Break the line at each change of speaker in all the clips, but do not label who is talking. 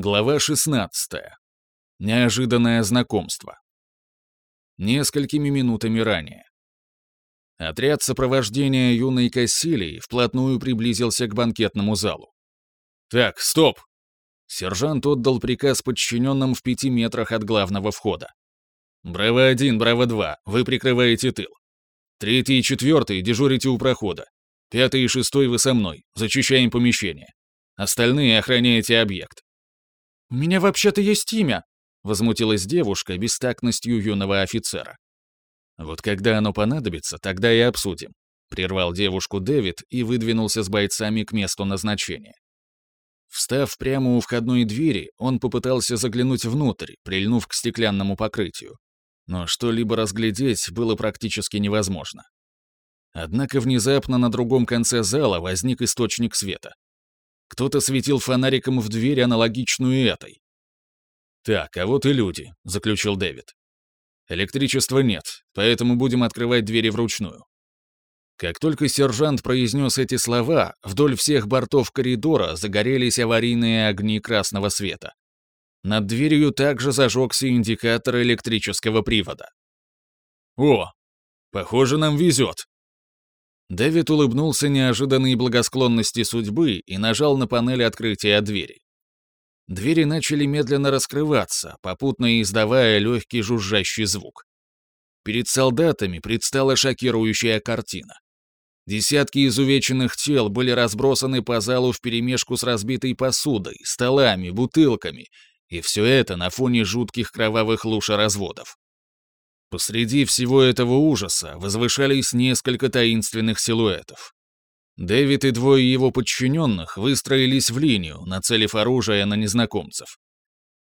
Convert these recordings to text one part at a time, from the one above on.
Глава 16. Неожиданное знакомство. Несколькими минутами ранее. Отряд сопровождения юной Кассилии вплотную приблизился к банкетному залу. «Так, стоп!» Сержант отдал приказ подчиненным в пяти метрах от главного входа. «Браво-1, Браво-2, вы прикрываете тыл. Третий и четвертый дежурите у прохода. Пятый и шестой вы со мной, зачищаем помещение. Остальные охраняете объект.
«У меня вообще-то есть имя», — возмутилась девушка бестактностью юного офицера.
«Вот когда оно понадобится, тогда и обсудим», — прервал девушку Дэвид и выдвинулся с бойцами к месту назначения. Встав прямо у входной двери, он попытался заглянуть внутрь, прильнув к стеклянному покрытию. Но что-либо разглядеть было практически невозможно. Однако внезапно на другом конце зала возник источник света. Кто-то светил фонариком в дверь, аналогичную этой. «Так, а вот и люди», — заключил Дэвид. «Электричества нет, поэтому будем открывать двери вручную». Как только сержант произнес эти слова, вдоль всех бортов коридора загорелись аварийные огни красного света. Над дверью также зажегся индикатор электрического привода. «О, похоже, нам везет», Дэвид улыбнулся неожиданной благосклонности судьбы и нажал на панель открытия двери. Двери начали медленно раскрываться, попутно издавая легкий жужжащий звук. Перед солдатами предстала шокирующая картина. Десятки изувеченных тел были разбросаны по залу вперемешку с разбитой посудой, столами, бутылками, и все это на фоне жутких кровавых луж и разводов. Посреди всего этого ужаса возвышались несколько таинственных силуэтов. Дэвид и двое его подчиненных выстроились в линию, нацелив оружие на незнакомцев.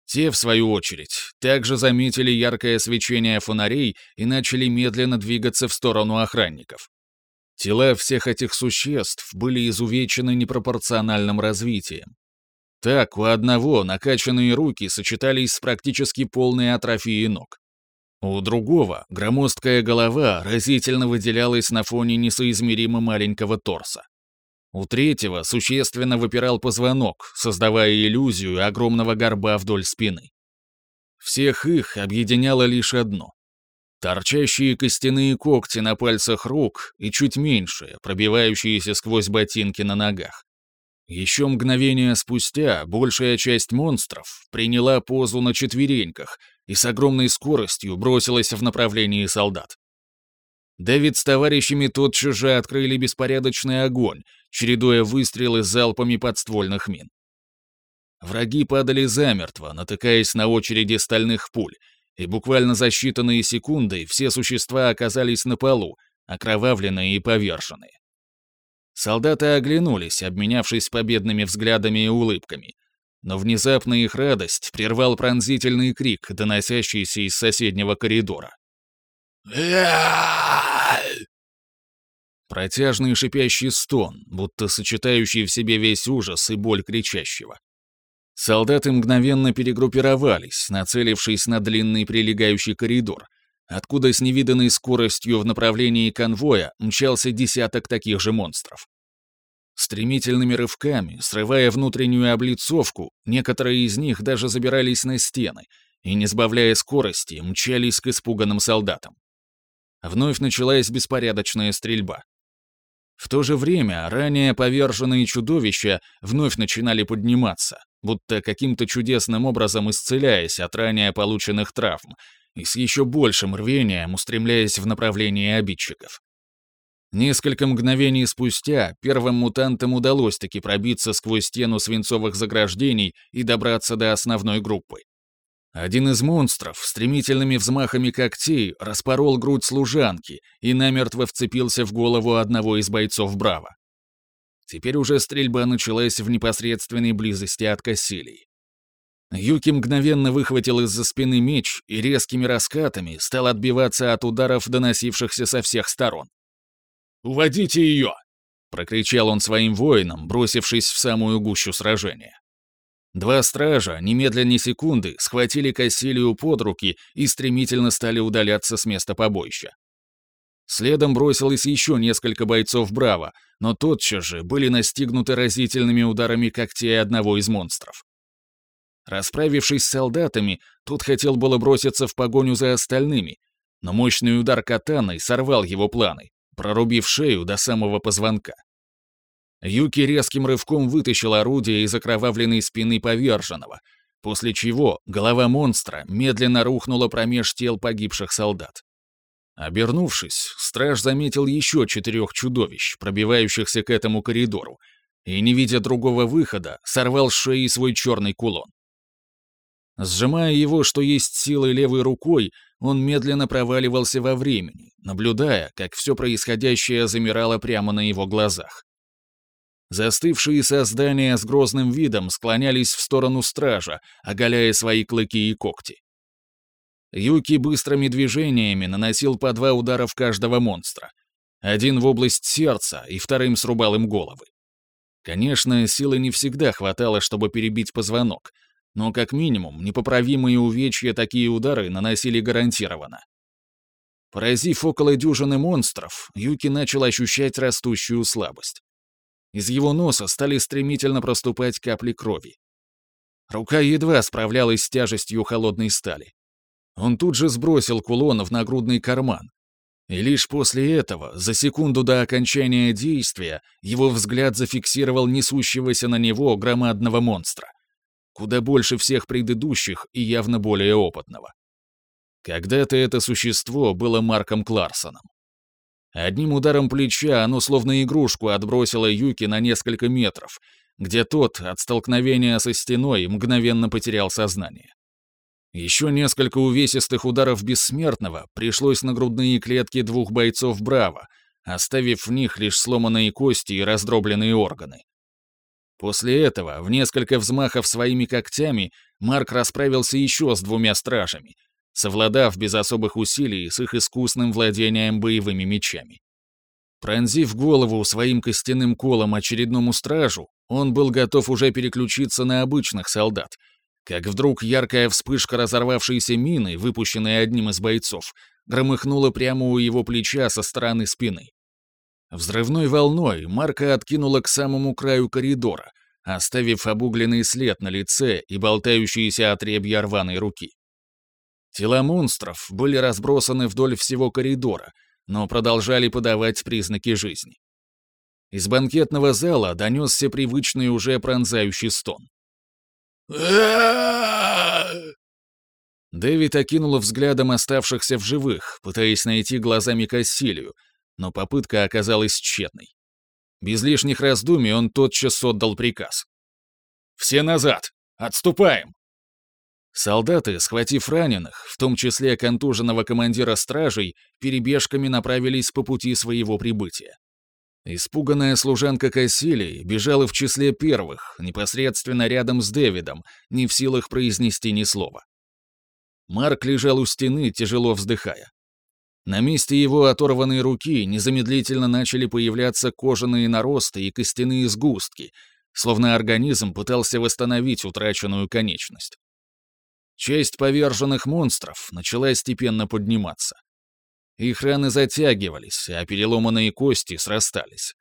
Те, в свою очередь, также заметили яркое свечение фонарей и начали медленно двигаться в сторону охранников. Тела всех этих существ были изувечены непропорциональным развитием. Так, у одного накачанные руки сочетались с практически полной атрофией ног. У другого громоздкая голова разительно выделялась на фоне несоизмеримо маленького торса. У третьего существенно выпирал позвонок, создавая иллюзию огромного горба вдоль спины. Всех их объединяло лишь одно. Торчащие костяные когти на пальцах рук и чуть меньшие, пробивающиеся сквозь ботинки на ногах. Еще мгновение спустя большая часть монстров приняла позу на четвереньках и с огромной скоростью бросилась в направлении солдат. Дэвид с товарищами тотчас же открыли беспорядочный огонь, чередуя выстрелы залпами подствольных мин. Враги падали замертво, натыкаясь на очереди стальных пуль, и буквально за считанные секунды все существа оказались на полу, окровавленные и поверженные. Солдаты оглянулись, обменявшись победными взглядами и улыбками. Но внезапно их радость прервал пронзительный крик, доносящийся из соседнего коридора. Протяжный шипящий стон, будто сочетающий в себе весь ужас и боль кричащего. Солдаты мгновенно перегруппировались, нацелившись на длинный прилегающий коридор, откуда с невиданной скоростью в направлении конвоя мчался десяток таких же монстров. Стремительными рывками, срывая внутреннюю облицовку, некоторые из них даже забирались на стены и, не сбавляя скорости, мчались к испуганным солдатам. Вновь началась беспорядочная стрельба. В то же время ранее поверженные чудовища вновь начинали подниматься, будто каким-то чудесным образом исцеляясь от ранее полученных травм и с еще большим рвением устремляясь в направлении обидчиков. Несколько мгновений спустя первым мутантам удалось таки пробиться сквозь стену свинцовых заграждений и добраться до основной группы. Один из монстров стремительными взмахами когтей распорол грудь служанки и намертво вцепился в голову одного из бойцов Браво. Теперь уже стрельба началась в непосредственной близости от Кассилии. Юки мгновенно выхватил из-за спины меч и резкими раскатами стал отбиваться от ударов, доносившихся со всех сторон. «Уводите ее!» — прокричал он своим воинам, бросившись в самую гущу сражения. Два стража, немедленно секунды, схватили Кассилию под руки и стремительно стали удаляться с места побоища. Следом бросилось еще несколько бойцов Браво, но тотчас же были настигнуты разительными ударами когтей одного из монстров. Расправившись с солдатами, тот хотел было броситься в погоню за остальными, но мощный удар катаной сорвал его планы, прорубив шею до самого позвонка. Юки резким рывком вытащил орудие из окровавленной спины поверженного, после чего голова монстра медленно рухнула промеж тел погибших солдат. Обернувшись, страж заметил еще четырех чудовищ, пробивающихся к этому коридору, и, не видя другого выхода, сорвал с шеи свой черный кулон. Сжимая его, что есть силой левой рукой, он медленно проваливался во времени, наблюдая, как все происходящее замирало прямо на его глазах. Застывшие создания с грозным видом склонялись в сторону стража, оголяя свои клыки и когти. Юки быстрыми движениями наносил по два удара в каждого монстра. Один в область сердца и вторым срубал им головы. Конечно, силы не всегда хватало, чтобы перебить позвонок, но как минимум непоправимые увечья такие удары наносили гарантированно. Поразив около дюжины монстров, Юки начал ощущать растущую слабость. Из его носа стали стремительно проступать капли крови. Рука едва справлялась с тяжестью холодной стали. Он тут же сбросил кулон в нагрудный карман. И лишь после этого, за секунду до окончания действия, его взгляд зафиксировал несущегося на него громадного монстра. Куда больше всех предыдущих и явно более опытного. Когда-то это существо было Марком Кларсоном. Одним ударом плеча оно словно игрушку отбросило Юки на несколько метров, где тот от столкновения со стеной мгновенно потерял сознание. Еще несколько увесистых ударов бессмертного пришлось на грудные клетки двух бойцов Браво, оставив в них лишь сломанные кости и раздробленные органы. После этого, в несколько взмахов своими когтями, Марк расправился еще с двумя стражами, совладав без особых усилий с их искусным владением боевыми мечами. Пронзив голову своим костяным колом очередному стражу, он был готов уже переключиться на обычных солдат — как вдруг яркая вспышка разорвавшейся мины, выпущенной одним из бойцов, громыхнула прямо у его плеча со стороны спины. Взрывной волной Марка откинула к самому краю коридора, оставив обугленный след на лице и болтающиеся отребья рваной руки. Тела монстров были разбросаны вдоль всего коридора, но продолжали подавать признаки жизни. Из банкетного зала донесся привычный уже пронзающий стон. Дэвид окинул взглядом оставшихся в живых, пытаясь найти глазами Кассилию, но попытка оказалась тщетной. Без лишних раздумий он тотчас отдал приказ. «Все назад! Отступаем!» Солдаты, схватив раненых, в том числе контуженного командира стражей, перебежками направились по пути своего прибытия. Испуганная служанка Кассилии бежала в числе первых, непосредственно рядом с Дэвидом, не в силах произнести ни слова. Марк лежал у стены, тяжело вздыхая. На месте его оторванной руки незамедлительно начали появляться кожаные наросты и костяные сгустки, словно организм пытался восстановить утраченную конечность. Часть поверженных монстров начала степенно подниматься. Их раны затягивались, а переломанные кости срастались.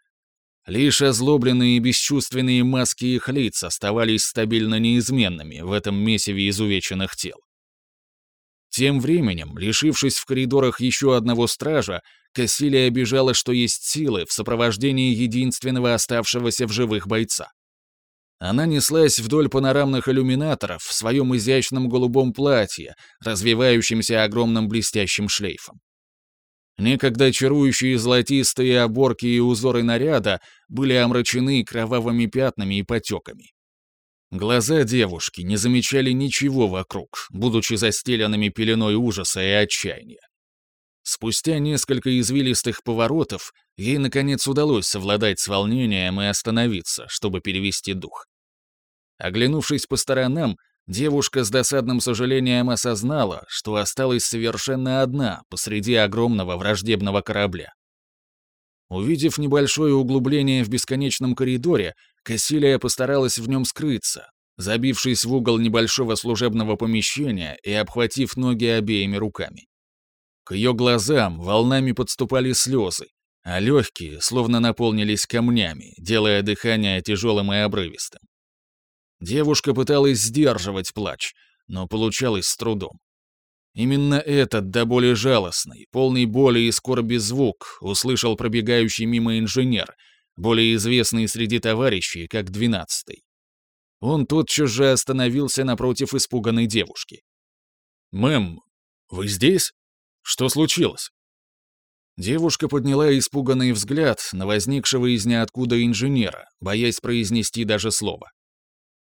Лишь озлобленные и бесчувственные маски их лиц оставались стабильно неизменными в этом месиве изувеченных тел. Тем временем, лишившись в коридорах еще одного стража, Кассилия бежала, что есть силы, в сопровождении единственного оставшегося в живых бойца. Она неслась вдоль панорамных иллюминаторов в своем изящном голубом платье, развивающемся огромным блестящим шлейфом. Некогда чарующие золотистые оборки и узоры наряда были омрачены кровавыми пятнами и потеками. Глаза девушки не замечали ничего вокруг, будучи застеленными пеленой ужаса и отчаяния. Спустя несколько извилистых поворотов ей, наконец, удалось совладать с волнением и остановиться, чтобы перевести дух. Оглянувшись по сторонам, Девушка с досадным сожалением осознала, что осталась совершенно одна посреди огромного враждебного корабля. Увидев небольшое углубление в бесконечном коридоре, Кассилия постаралась в нем скрыться, забившись в угол небольшого служебного помещения и обхватив ноги обеими руками. К ее глазам волнами подступали слезы, а легкие словно наполнились камнями, делая дыхание тяжелым и обрывистым. Девушка пыталась сдерживать плач, но получалось с трудом. Именно этот до боли жалостный, полный боли и скорби звук услышал пробегающий мимо инженер, более известный среди товарищей как двенадцатый. Он тотчас же остановился напротив испуганной девушки. «Мэм, вы здесь? Что случилось?» Девушка подняла испуганный взгляд на возникшего из ниоткуда инженера, боясь произнести даже слово.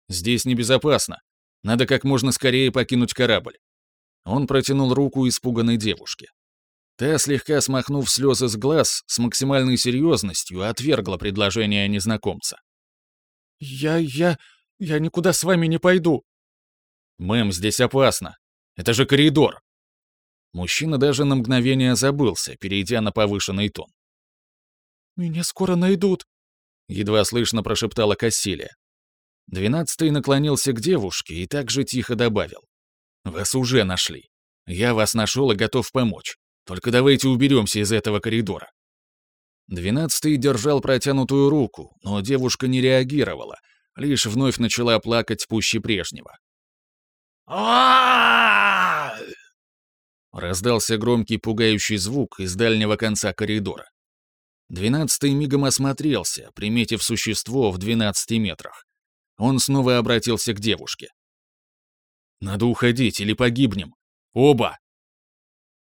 «Здесь небезопасно. Надо как можно скорее покинуть корабль. Он протянул руку испуганной девушке. Та, слегка смахнув слезы с глаз, с максимальной серьезностью отвергла предложение незнакомца.
«Я... я... я никуда с вами не пойду».
«Мэм, здесь опасно. Это же коридор». Мужчина даже на мгновение забылся, перейдя на повышенный тон.
«Меня скоро найдут», — едва слышно прошептала Кассилия.
Двенадцатый наклонился к девушке и также тихо добавил. Вас уже нашли. Я вас нашел и готов помочь. Только давайте уберемся из этого коридора». Двенадцатый держал протянутую руку, но девушка не реагировала, лишь вновь начала плакать пуще прежнего. Раздался громкий пугающий звук из дальнего конца коридора. Двенадцатый мигом осмотрелся, приметив существо в двенадцати метрах. Он снова обратился к девушке. Надо уходить или погибнем. Оба!»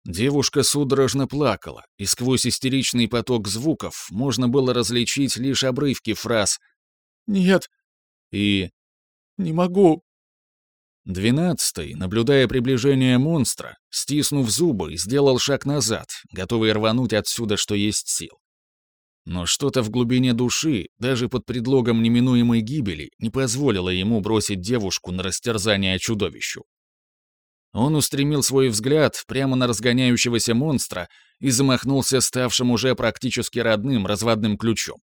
Девушка судорожно плакала, и сквозь истеричный поток звуков можно было различить лишь обрывки фраз
«Нет»
и
«Не могу».
Двенадцатый, наблюдая приближение монстра, стиснув зубы, сделал шаг назад, готовый рвануть отсюда, что есть сил. Но что-то в глубине души, даже под предлогом неминуемой гибели, не позволило ему бросить девушку на растерзание чудовищу. Он устремил свой взгляд прямо на разгоняющегося монстра и замахнулся ставшим уже практически родным разводным ключом.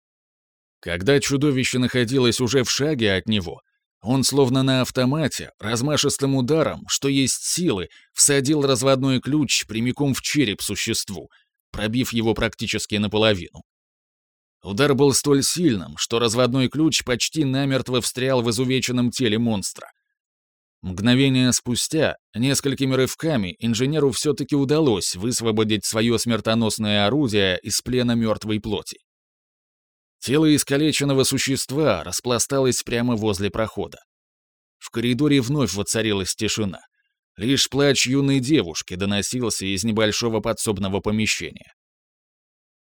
Когда чудовище находилось уже в шаге от него, он словно на автомате, размашистым ударом, что есть силы, всадил разводной ключ прямиком в череп существу, пробив его практически наполовину. Удар был столь сильным, что разводной ключ почти намертво встрял в изувеченном теле монстра. Мгновение спустя, несколькими рывками, инженеру все-таки удалось высвободить свое смертоносное орудие из плена мертвой плоти. Тело искалеченного существа распласталось прямо возле прохода. В коридоре вновь воцарилась тишина. Лишь плач юной девушки доносился из небольшого подсобного помещения.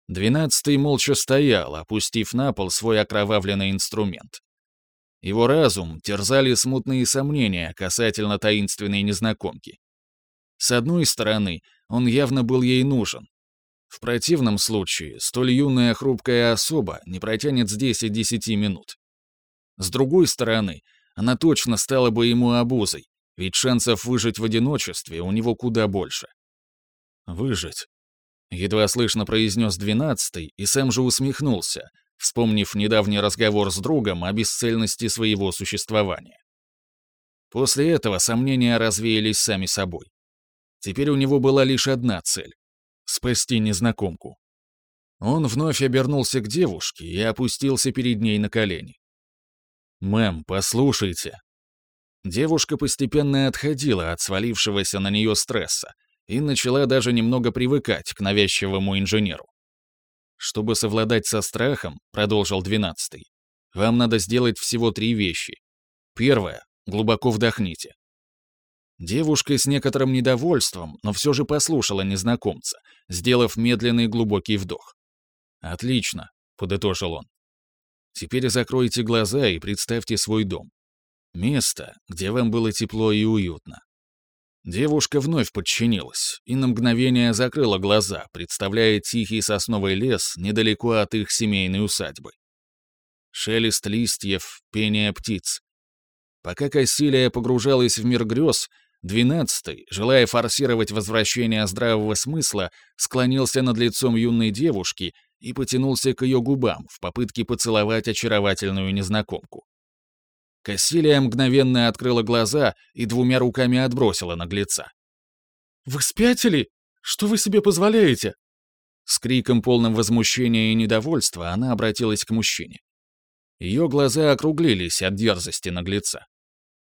Двенадцатый молча стоял, опустив на пол свой окровавленный инструмент. Его разум терзали смутные сомнения касательно таинственной незнакомки. С одной стороны, он явно был ей нужен. В противном случае, столь юная хрупкая особа не протянет здесь и десяти минут. С другой стороны, она точно стала бы ему обузой, ведь шансов выжить в одиночестве у него куда больше. Выжить. Едва слышно произнес двенадцатый, и сам же усмехнулся, вспомнив недавний разговор с другом о бесцельности своего существования. После этого сомнения развеялись сами собой. Теперь у него была лишь одна цель — спасти незнакомку. Он вновь обернулся к девушке и опустился перед ней на колени. «Мэм, послушайте». Девушка постепенно отходила от свалившегося на нее стресса, и начала даже немного привыкать к навязчивому инженеру. «Чтобы совладать со страхом», — продолжил двенадцатый, «вам надо сделать всего три вещи. Первое — глубоко вдохните». Девушка с некоторым недовольством, но все же послушала незнакомца, сделав медленный глубокий вдох. «Отлично», — подытожил он. «Теперь закройте глаза и представьте свой дом. Место, где вам было тепло и уютно. Девушка вновь подчинилась и на мгновение закрыла глаза, представляя тихий сосновый лес недалеко от их семейной усадьбы. Шелест листьев, пение птиц. Пока Кассилия погружалась в мир грез, двенадцатый, желая форсировать возвращение здравого смысла, склонился над лицом юной девушки и потянулся к ее губам в попытке поцеловать очаровательную незнакомку. Кассилия мгновенно открыла глаза и двумя руками отбросила наглеца.
«Вы спятили? Что вы себе позволяете?»
С криком полным возмущения и недовольства она обратилась к мужчине. Ее глаза округлились от дерзости наглеца.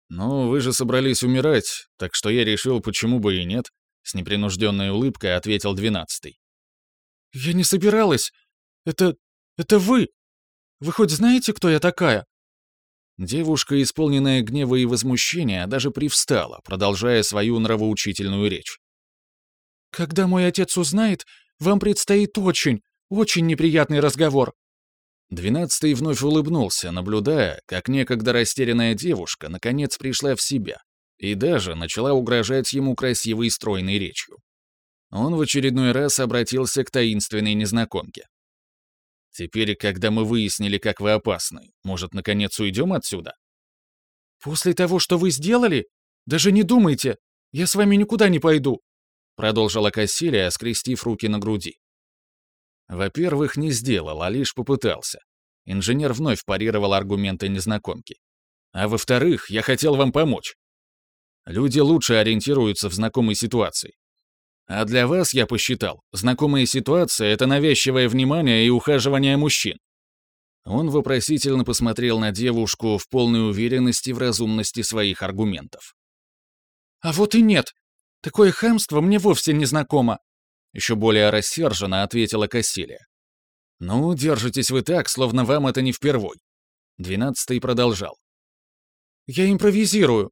«Ну, вы же собрались умирать, так что я решил, почему бы и нет», — с непринужденной улыбкой ответил двенадцатый.
«Я не собиралась. Это... это вы. Вы хоть знаете, кто я такая?»
Девушка, исполненная гнева и возмущения, даже привстала, продолжая свою нравоучительную речь.
«Когда мой отец узнает, вам предстоит очень, очень неприятный разговор».
Двенадцатый вновь улыбнулся, наблюдая, как некогда растерянная девушка наконец пришла в себя и даже начала угрожать ему красивой стройной речью. Он в очередной раз обратился к таинственной незнакомке. Теперь, когда мы выяснили, как вы опасны, может, наконец уйдем отсюда?
После того, что вы сделали? Даже не думайте. Я с вами никуда не пойду. Продолжила Кассилия, скрестив руки на груди.
Во-первых, не сделал, а лишь попытался. Инженер вновь парировал аргументы незнакомки. А во-вторых, я хотел вам помочь. Люди лучше ориентируются в знакомой ситуации. А для вас, я посчитал, знакомая ситуация — это навязчивое внимание и ухаживание мужчин. Он вопросительно посмотрел на девушку в полной уверенности в разумности своих аргументов.
«А вот и нет. Такое хамство мне вовсе не знакомо», —
еще более рассерженно ответила Кассилия. «Ну, держитесь вы так, словно вам это не впервой». Двенадцатый продолжал.
«Я импровизирую.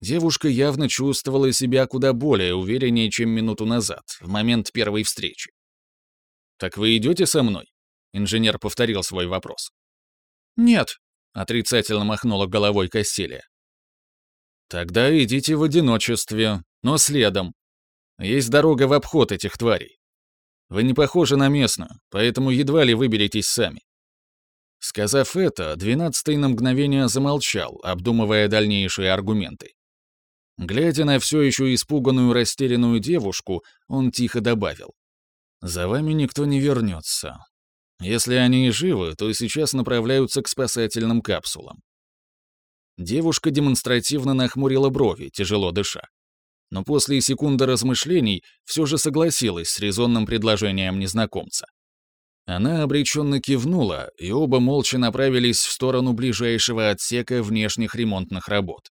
Девушка явно чувствовала себя куда более увереннее, чем минуту назад, в момент первой встречи. «Так вы идете со мной?» Инженер повторил свой вопрос.
«Нет», —
отрицательно махнула головой Касселия. «Тогда идите в одиночестве, но следом. Есть дорога в обход этих тварей. Вы не похожи на местную, поэтому едва ли выберетесь сами». Сказав это, двенадцатый на мгновение замолчал, обдумывая дальнейшие аргументы. Глядя на все еще испуганную растерянную девушку, он тихо добавил. «За вами никто не вернется. Если они живы, то сейчас направляются к спасательным капсулам». Девушка демонстративно нахмурила брови, тяжело дыша. Но после секунды размышлений все же согласилась с резонным предложением незнакомца. Она обреченно кивнула, и оба молча направились в сторону ближайшего отсека внешних ремонтных работ.